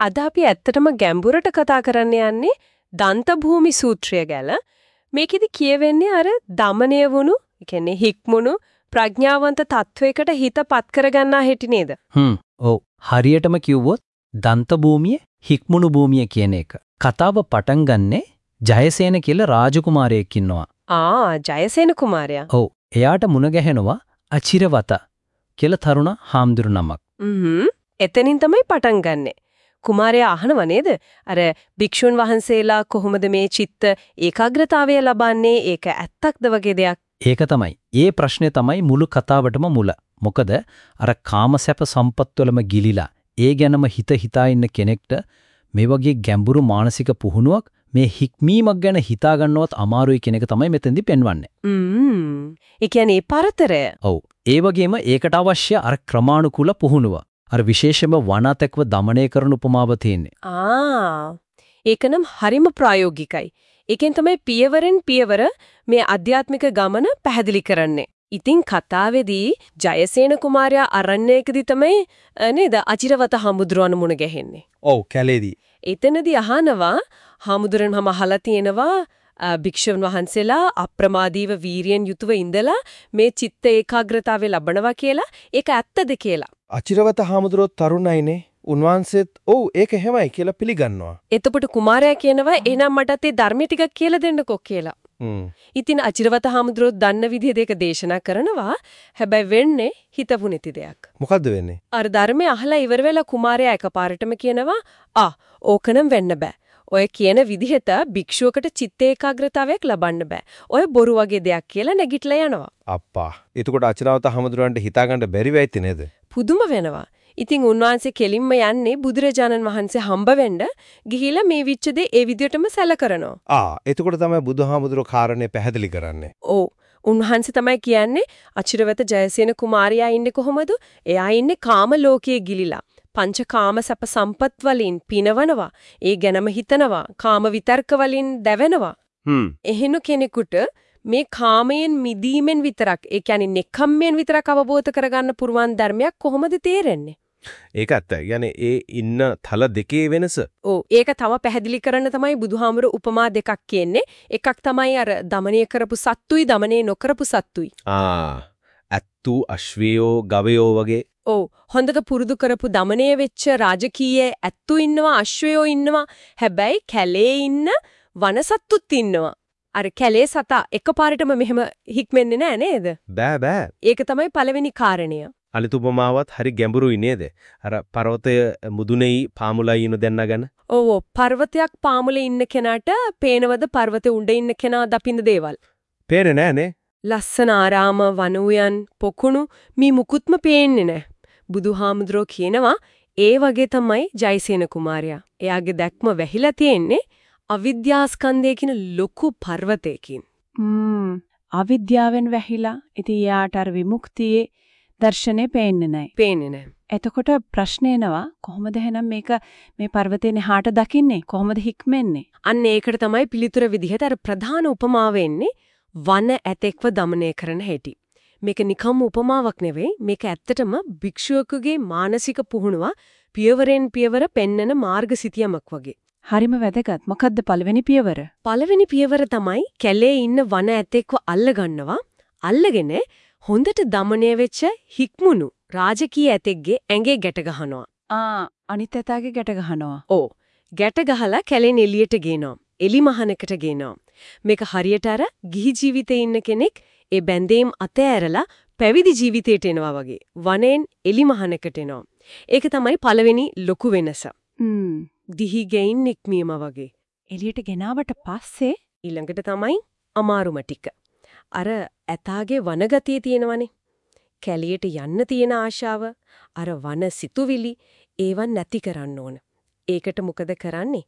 අද අපි ඇත්තටම ගැඹුරට කතා කරන්න යන්නේ දන්ත භූමි සූත්‍රය ගැන. මේකෙදි කියවෙන්නේ අර දමණය වුණු, කියන්නේ හික්මුණු ප්‍රඥාවන්ත තත්වයකට හිතපත් කරගන්නා හැටි නේද? හ්ම්. ඔව්. හරියටම කිව්වොත් දන්ත භූමිය හික්මුණු භූමිය කියන එක. කතාව පටන් ගන්නෙ ජයසේන කියලා රාජකුමාරයෙක් ඉන්නවා. ආ ජයසේන කුමාරයා. ඔව්. එයාට මුණ ගැහෙනවා අචිරවත කියලා තරුණ හාමුදුරු නමක්. හ්ම්. එතනින් තමයි පටන් ගන්නෙ. කුමාරයා අහනව නේද? අර භික්ෂුන් වහන්සේලා කොහොමද මේ චිත්ත ඒකාග්‍රතාවය ලබන්නේ? ඒක ඇත්තක්ද වගේ දෙයක්. ඒක තමයි. ඒ ප්‍රශ්නේ තමයි මුළු කතාවටම මුල. මොකද අර කාමසැප සම්පත්වලම ගිලිලා ඒ ගැනම හිත හිතා ඉන්න කෙනෙක්ට මේ වගේ ගැඹුරු මානසික පුහුණුවක් මේ හික්මීමක් ගැන හිතා ගන්නවත් අමාරුයි කියන එක තමයි මෙතෙන්දි පෙන්වන්නේ. ම්ම්. ඒ කියන්නේ පරතරය. ඔව්. ඒ වගේම ඒකට අවශ්‍ය අර ක්‍රමානුකූල පුහුණුව. අර විශේෂම වනාතෙක්ව দমনය කරන උපමාව තියෙන්නේ. ආ ඒකනම් හරිම ප්‍රායෝගිකයි. ඒකෙන් තමයි පියවරෙන් පියවර මේ අධ්‍යාත්මික ගමන පැහැදිලි කරන්නේ. ඉතින් කතාවේදී ජයසේන කුමාරයා අරණ්‍යයකදී තමයි නේද අචිරවත හමුදුරවන මුණ ගැහෙන්නේ. ඔව් කැලේදී. එතනදී අහනවා හමුදුරන්වම අහලා තියෙනවා භික්ෂුන් වහන්සේලා අප්‍රමාදීව වීරියෙන් යුතුව ඉඳලා මේ චිත්ත ඒකාග්‍රතාවය ලබනවා කියලා ඒක ඇත්තද කියලා. අචිරවත හාමුදුරුවෝ තරුණයිනේ. උන්වහන්සේත් ඔව් ඒක එහෙමයි කියලා පිළිගන්නවා. එතකොට කුමාරයා කියනවා එහෙනම් මටත් ඒ ධර්ම ටිකක් කියලා දෙන්නකෝ කියලා. හ්ම්. ඉතින් අචිරවත හාමුදුරුවෝ දන්න විදිහට ඒක දේශනා කරනවා. හැබැයි වෙන්නේ හිතපු නැති දෙයක්. මොකද්ද වෙන්නේ? අර ධර්මය අහලා ඉවර වෙලා කුමාරයා එකපාරටම කියනවා ආ ඕකනම් වෙන්න බෑ. ඔය කියන විදිහට භික්ෂුවකට චිත්ත ඒකාග්‍රතාවයක් ලබන්න බෑ. ඔය බොරු වගේ දෙයක් කියලා නැගිටලා යනවා. අප්පා. එතකොට අචිරවත හාමුදුරුවන්ට හිතාගන්න බැරි වෙයිති නේද? පුදුම වෙනවා. ඉතින් උන්වහන්සේ කෙලින්ම යන්නේ බුදුරජාණන් වහන්සේ හම්බ වෙන්න ගිහිලා මේ විච්ච දේ ඒ විදිහටම සැලකරනවා. ආ එතකොට තමයි බුදුහාමුදුරුවෝ කාරණේ පැහැදිලි කරන්නේ. ඔව්. උන්වහන්සේ තමයි කියන්නේ අචිරවත ජයසේන කුමාරයා ඉන්නේ කොහොමද? එයා ඉන්නේ කාම ලෝකයේ ගිලිලා. පංචකාම සැප සම්පත් වලින් පිනවනවා. ඒ ගැනම හිතනවා. කාම විතර්ක වලින් දැවෙනවා. හ්ම්. එහෙනු කෙනෙකුට මේ කාමයෙන් මිදීමෙන් විතරක් ඒ කියන්නේ නෙක්ඛම්මයෙන් විතරක් අවබෝධ කරගන්න පුරුවන් ධර්මයක් කොහොමද තේරෙන්නේ? ඒක ඇත්තයි. يعني ඒ ඉන්න තල දෙකේ වෙනස. ඔව්. ඒක තව පැහැදිලි කරන්න තමයි බුදුහාමුදුර උපමා දෙකක් කියන්නේ. එකක් තමයි අර দমনය කරපු සත්තුයි দমনේ නොකරපු සත්තුයි. ආ. ඇත්තු අශ්වයෝ ගවයෝ වගේ. ඔව්. හොඳට පුරුදු කරපු দমনය වෙච්ච රාජකීය ඇත්තු ඉන්නවා අශ්වයෝ ඉන්නවා. හැබැයි කැලේ ඉන්න වනසත්තුත් ඉන්නවා. අර කැලේ සතා එකපාරටම මෙහෙම හික්මෙන්නේ නෑ නේද? බෑ බෑ. ඒක තමයි පළවෙනි කාරණය. අනිත් උපමාවත් හරි ගැඹුරුයි නේද? අර පර්වතය මුදුනේයි පාමුලයි ඉන්න දෙන්නගෙන. ඔව් පර්වතයක් පාමුලේ ඉන්න කෙනාට පේනවද පර්වතේ උඩ ඉන්න කෙනා දකින්න දේවල්? පේන්නේ නෑනේ. ලස්සන ආරාම වනුයන් පොකුණු මේ මුකුත්ම පේන්නේ නැහැ. බුදුහාමුදුරෝ කියනවා ඒ වගේ තමයි ජයසේන කුමාරයා. එයාගේ දැක්ම වැහිලා තියෙන්නේ අවිද්‍යාස්කන්ධය කියන ලොකු පර්වතයකින්. හ්ම්. අවිද්‍යාවෙන් වැහිලා ඉතින් යාට අර විමුක්තියේ දර්ශනේ පේන්නේ නැහැ. පේන්නේ නැහැ. එතකොට ප්‍රශ්නේ එනවා කොහොමද එහෙනම් මේක මේ පර්වතේ නෙහාට දකින්නේ කොහොමද හික්මෙන්නේ අන්න ඒකට තමයි පිළිතුර විදිහට අර ප්‍රධාන උපමාව එන්නේ වන ඇතෙක්ව দমনය කරන හැටි මේක නිකම් උපමාවක් නෙවෙයි මේක ඇත්තටම භික්ෂුවකගේ මානසික පුහුණුව පියවරෙන් පියවර පෙන්නන මාර්ගසිතියමක් වගේ හරිම වැදගත්. මොකද්ද පළවෙනි පියවර? පළවෙනි පියවර තමයි කැලේ ඉන්න වන ඇතෙක්ව අල්ලගන්නවා. අල්ලගෙන හොඳට দমনය වෙච්ච හික්මුණු රාජකීය ඇතෙක්ගේ ඇඟේ ගැට ගහනවා. ආ අනිත් ඇතාගේ ගැට ගහනවා. ඔව්. ගැට ගහලා කැලෙන් එළියට ගේනවා. එලි මහනකට ගේනවා. මේක හරියට අර ගිහි ජීවිතේ ඉන්න කෙනෙක් ඒ බැඳීම් අතෑරලා පැවිදි ජීවිතයට එනවා වගේ. වනෙන් එලි මහනකට එනවා. ඒක තමයි පළවෙනි ලොකු වෙනස. හ්ම්. දිහි ගෙයින් නික්මීම වගේ. එළියට ගෙනාවට පස්සේ ඊළඟට තමයි අමාරුම ටික. අර ඇතාගේ වනගතිය තියෙනවනේ. කැලියට යන්න තියෙන ආශාව, අර වන සිතුවිලි ඒවන් නැති කරන්න ඕන. ඒකට මොකද කරන්නේ?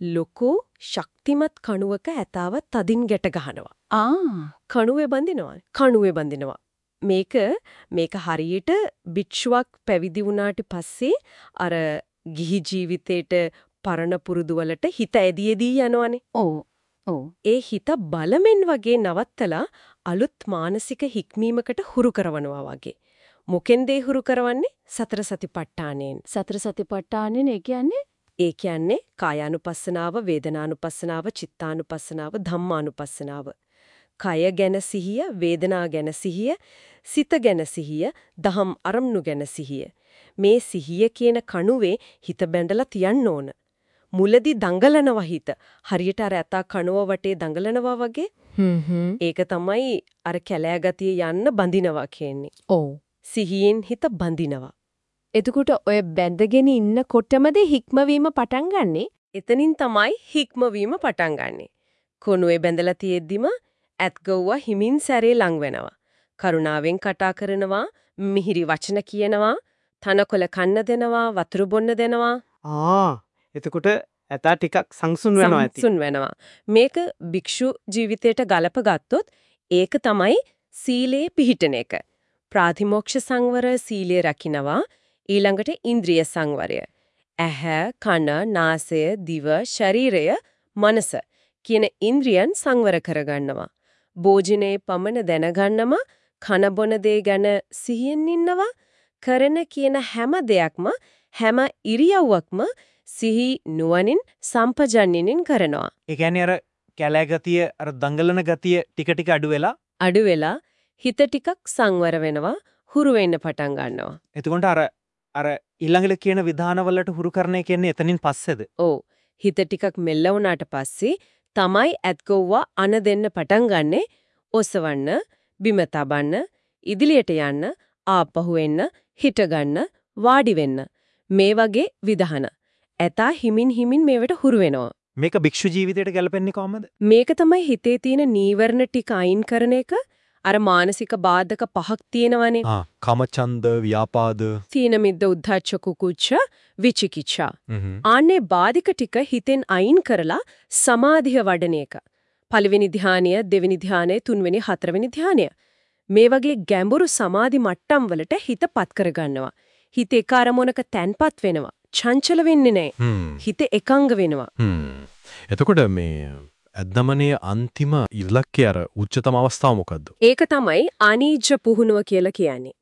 ලොකු ශක්තිමත් කණුවක ඇතාව තදින් ගැට ගහනවා. ආ කණුවේ බඳිනවා. කණුවේ බඳිනවා. මේක මේක හරියට භික්ෂුවක් පැවිදි වුණාට පස්සේ අර ගිහි ජීවිතේට පරණ පුරුදු වලට හිත ඇදීදී යනවනේ. ඔව් ඔව් ඒ හිත බලමෙන් වගේ නවත්තලා අලුත් මානසික හික්මීමකට හුරු කරනවා වගේ. මොකෙන්ද හුරු කරවන්නේ? සතර සතිපට්ඨානෙන්. සතර සතිපට්ඨානෙන් ඒ කියන්නේ ඒ කියන්නේ කායානුපස්සනාව, වේදනානුපස්සනාව, චිත්තානුපස්සනාව, ධම්මානුපස්සනාව. කය ගැන සිහිය, වේදනා ගැන සිහිය, සිත ගැන සිහිය, දහම් අරමුණු ගැන සිහිය. මේ සිහිය කියන කණුවේ හිත බැඳලා තියන්න ඕන. මුලදී දඟලනවා හිත. හරියට අර ඇතා කණුව වටේ දඟලනවා වගේ. ඒක තමයි අර කැලෑ ගතිය යන්න බඳිනවා කියන්නේ. ඔව්. සිහියෙන් හිත බඳිනවා. එතකොට ඔය බැඳගෙන ඉන්නකොටමද හික්මවීම පටන් ගන්නෙ? එතනින් තමයි හික්මවීම පටන් ගන්නෙ. කොනුවේ බැඳලා තියෙද්දිම ඇත්ගව්වා හිමින් සැරේ ලං වෙනවා. කරුණාවෙන් කතා කරනවා, මිහිරි වචන කියනවා, තනකොළ කන්න දෙනවා, වතුර බොන්න දෙනවා. ආ එතකොට ඇතා ටිකක් සංසුන් වෙනවා ඇති. සංසුන් වෙනවා. මේක භික්ෂු ජීවිතයට ගලප ගත්තොත් ඒක තමයි සීලේ පිහිටන එක. ප්‍රාතිමෝක්ෂ සංවර සීලය රකින්නවා ඊළඟට ඉන්ද්‍රිය සංවරය. ඇහැ, කන, නාසය, දිව, ශරීරය, මනස කියන ඉන්ද්‍රියන් සංවර කරගන්නවා. භෝජනේ පමණ දැනගන්නම කන බොන දේ ගැන සිහියෙන් ඉන්නවා. කරන කියන හැම දෙයක්ම හැම ඉරියව්වක්ම සිහි නුවණින් සම්පජන්නින් කරනවා. ඒ කියන්නේ අර කැලෑ ගතිය අර දඟලන ගතිය ටික ටික අඩු වෙලා අඩු වෙලා හිත ටිකක් සංවර වෙනවා, හුරු වෙන්න පටන් ගන්නවා. එතකොට අර අර ඊළඟට කියන විධානවලට හුරු කරන එක කියන්නේ එතනින් පස්සේද? ඔව්. හිත ටිකක් මෙල්ල වුණාට පස්සේ තමයි ඇත්ගොව්වා අන දෙන්න පටන් ගන්නෙ ඔසවන්න, බිම තබන්න, ඉදිලියට යන්න, ආපහු එන්න, හිට ගන්න, වාඩි වෙන්න. මේ වගේ විධාන. ඇතා හිමින් හිමින් මේවට හුරු වෙනවා. මේක භික්ෂු ජීවිතයට ගැලපෙන්නේ කොහමද? මේක තමයි හිතේ තියෙන නීවරණ ටික අයින් කරන එක. අර මානසික බාධක පහක් තියෙනවනේ. ආ කාමචන්ද ව්‍යාපාද තීන මිද්ද උද්ධච්ච කුකුච්ච විචිකිච්ඡා. ආන්නේ බාධක ටික හිතෙන් අයින් කරලා සමාධිය වඩන එක. පළවෙනි ධානය, දෙවෙනි ධානය, තුන්වෙනි, හතරවෙනි ධානය. මේ වගේ ගැඹුරු සමාධි මට්ටම් වලට හිතපත් කරගන්නවා. හිත එක අරමුණක තැන්පත් වෙනවා. චංචල වෙන්නේ නැහැ. හිත එකඟ වෙනවා. එතකොට මේ අද්දමනේ අන්තිම ඉලක්කය අර උච්චතම අවස්ථාව මොකද්ද? ඒක තමයි අනීජ පුහුණුව කියලා කියන්නේ.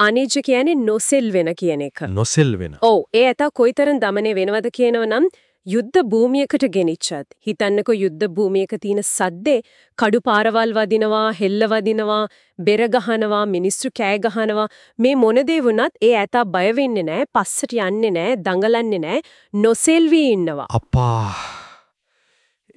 අනීජ කියන්නේ නොසෙල් වෙන කියන එක. නොසෙල් වෙන. ඔව් ඒ ඇතා කොයිතරම් দমনය වෙනවද කියනවනම් යුද්ධ භූමියකට ගෙනිච්චත් හිතන්නකෝ යුද්ධ භූමියක තියෙන සද්දේ කඩු පාරවල් වදිනවා හෙල්ල වදිනවා බෙර ගහනවා මිනිස්සු කෑ ගහනවා. මේ මොන දේ වුණත් ඒ ඇතා බය වෙන්නේ නැහැ පස්සට යන්නේ නැහැ දඟලන්නේ නැහැ නොසෙල්වි ඉන්නවා. අප්පා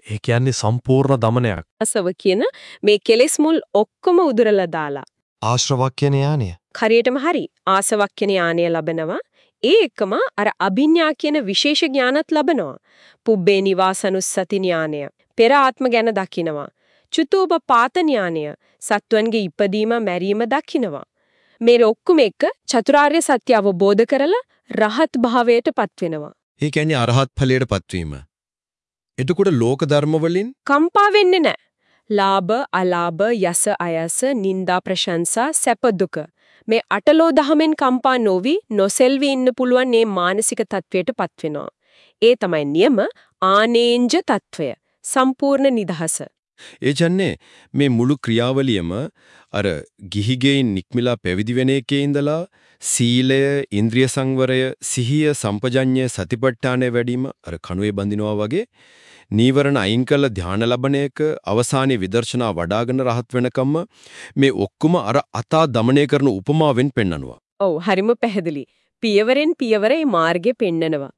ඒ කියන්නේ සම්පූර්ණ දමනයක්. අසව කියන මේ කෙලෙස් මුල් ඔක්කොම උදුරලා දාලා. ආශ්‍රවක්්‍යන යානය. හරියටම හරි. ආසවක්්‍යන යානය ලබනවා ඒ එක්කම අර අභිඥා කියන විශේෂ ඥානත් ලබනවා පුබ්බේ නිවාසනුස්සති ඥානය පෙර ආත්ම ගැන දකිනවා චුතෝප පාත ඥානය සත්වන්ගේ ඉපදීම මැරීම දකිනවා මේ ඔක්කොම එක්ක චතුරාර්ය සත්‍ය අවබෝධ කරලා රහත් භාවයටපත් වෙනවා ඒ කියන්නේ අරහත් ඵලයට පත්වීම. එතකොට ලෝක ධර්ම වලින් කම්පා වෙන්නේ නැහැ. ලාභ, අලාභ, යස, අයස, නිന്ദා, ප්‍රශංසා, සැප දුක. මේ අටලෝ දහමෙන් කම්පා නොවි නොසෙල්වි ඉන්න පුළුවන් මේ මානසික තත්වයටපත් වෙනවා. ඒ තමයි නියම ආනේන්ජ තත්වය. සම්පූර්ණ නිදහස. ඒ කියන්නේ මේ මුළු ක්‍රියාවලියම අර ගිහිගෙයින් නික්මිලා පැවිදි වෙන එකේ ඉඳලා සීලය, ඉන්ද්‍රිය සංවරය, සිහිය, සම්පජඤ්ඤය, සතිපට්ඨානය වැඩිම අර කණුවේ බඳිනවා වගේ නීවරණ අයින් කළ ධාන ලැබණ එක අවසානයේ විදර්ශනා වඩාගෙන රහත් වෙනකම්ම මේ ඔක්කොම අර අතා দমনය කරන උපමාවෙන් පෙන්නනවා. ඔව් හරිම පැහැදිලි. පියවරෙන් පියවර මේ මාර්ගේ පෙන්නනවා.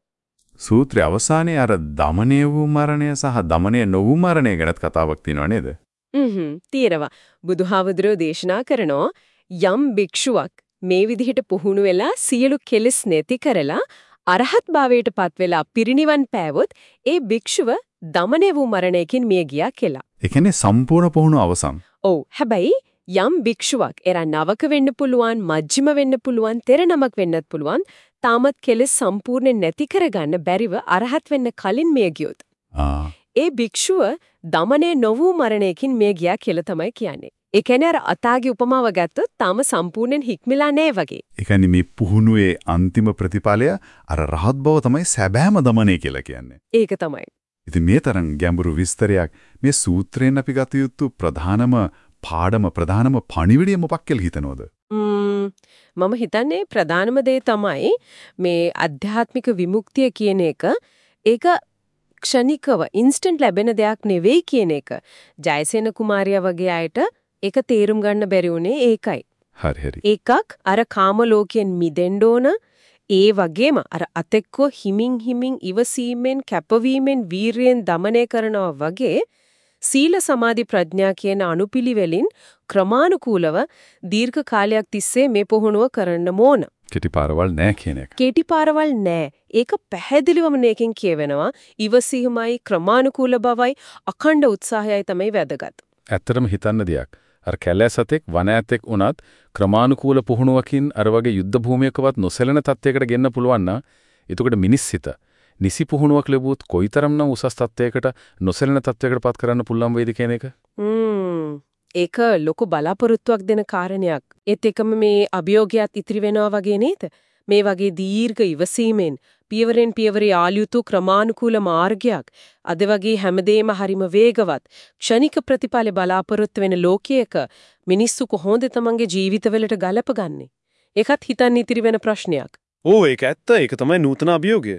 සූත්‍රයේ අවසානයේ අර দমনය වූ මරණය සහ দমনය නොවූ මරණය ගැනත් කතාවක් තියෙනවා නේද? හ්ම් හ්ම් තීරවා බුදුහාමුදුරෝ දේශනා කරනෝ යම් භික්ෂුවක් මේ විදිහට පුහුණු වෙලා සියලු කෙලෙස් නැති කරලා අරහත් භාවයටපත් වෙලා පිරිණිවන් පෑවොත් ඒ භික්ෂුව දමණය වූ මරණයකින් මිය ගියා කියලා. ඒ කියන්නේ සම්පූර්ණ පුහුණු අවසන්. ඔව් හැබැයි යම් භික්ෂුවක් එරා නවක වෙන්න පුළුවන් මජ්ක්‍ධිම වෙන්න පුළුවන් තෙර නමක් වෙන්නත් පුළුවන් තාමත් කෙලෙස් සම්පූර්ණ නැති කරගන්න බැරිව අරහත් වෙන්න කලින් මිය ගියොත් ඒ භික්ෂුව දමණය නොවූ මරණයකින් මිය ගියා කියලා තමයි කියන්නේ. ඒ කියන්නේ අර අතාගේ උපමාව ගත්තොත් තාම සම්පූර්ණයෙන් හික්මිලා නැහැ වගේ. ඒ කියන්නේ මේ පුහුණුවේ අන්තිම ප්‍රතිඵලය අර රහත් බව තමයි සැබෑම දමණය කියලා කියන්නේ. ඒක තමයි. ඉතින් මේ තරම් ගැඹුරු විස්තරයක් මේ සූත්‍රයෙන් අපි ගත යුතු ප්‍රධානම පාඩම ප්‍රධානම පණිවිඩය මොකක් කියලා හිතනවද? මම හිතන්නේ ප්‍රධානම දේ තමයි මේ අධ්‍යාත්මික විමුක්තිය කියන එක ඒක ක්ෂණිකව ඉන්ස්ටන්ට් ලැබෙන දෙයක් නෙවෙයි කියන එක ජයසේන කුමාරයා වගේ අයට ඒක තේරුම් ගන්න බැරි වුණේ ඒකයි. හරි හරි. එකක් අර කාම ලෝකයෙන් මිදෙන්න ඕන ඒ වගේම අර අතෙක්ව හිමින් හිමින් ඉවසීමෙන් කැපවීමෙන් වීරයෙන් দমনය කරනවා වගේ සීල සමාධි ප්‍රඥා කියන අනුපිළිවෙලින් ක්‍රමානුකූලව දීර්ඝ කාලයක් තිස්සේ මේ පුහුණුව කරන්න ඕන. කෙටි පාරවල් නෑ කියන එක. කෙටි පාරවල් නෑ. ඒක පැහැදිලිවම මේකෙන් කියවෙනවා. ඉවසීමයි ක්‍රමානුකූල බවයි අඛණ්ඩ උත්සාහයයි තමයි වැදගත්. ඇත්තටම හිතන්න දෙයක්. අර කැලෑසතෙක් වනෑතෙක් වුණත් ක්‍රමානුකූල පුහුණුවකින් අර වගේ යුද්ධ භූමියකවත් නොසැලෙන තත්යකට ගෙන්න පුළුවන් නම් එතකොට මිනිස් හිත නිසි පුහුණුවක් ලැබුවොත් කොයිතරම්නම් උසස් තත්යකට නොසැලෙන තත්යකට පත් කරන්න පුළුවන් වේද කියන එක. හ්ම් ඒක ලොකු බලාපොරොත්තුවක් දෙන කාරණයක්. ඒත් එකම මේ අභියෝගයත් ඉතිරි වෙනවා වගේ නේද? මේ වගේ දීර්ඝ ඉවසීමෙන් පියවරෙන් පියවර යාලියුතු ක්‍රමානුකූල මාර්ගයක් අද වගේ හැමදේම හරිම වේගවත් ක්ෂණික ප්‍රතිඵල බලාපොරොත්තු වෙන ලෝකයක මිනිස්සු කොහොමද තමන්ගේ ජීවිතවලට ගලපගන්නේ? ඒකත් හිතන්න ඉතිරි වෙන ප්‍රශ්නයක්. ඕ ඒක ඇත්ත ඒක තමයි නූතන අභියෝගය.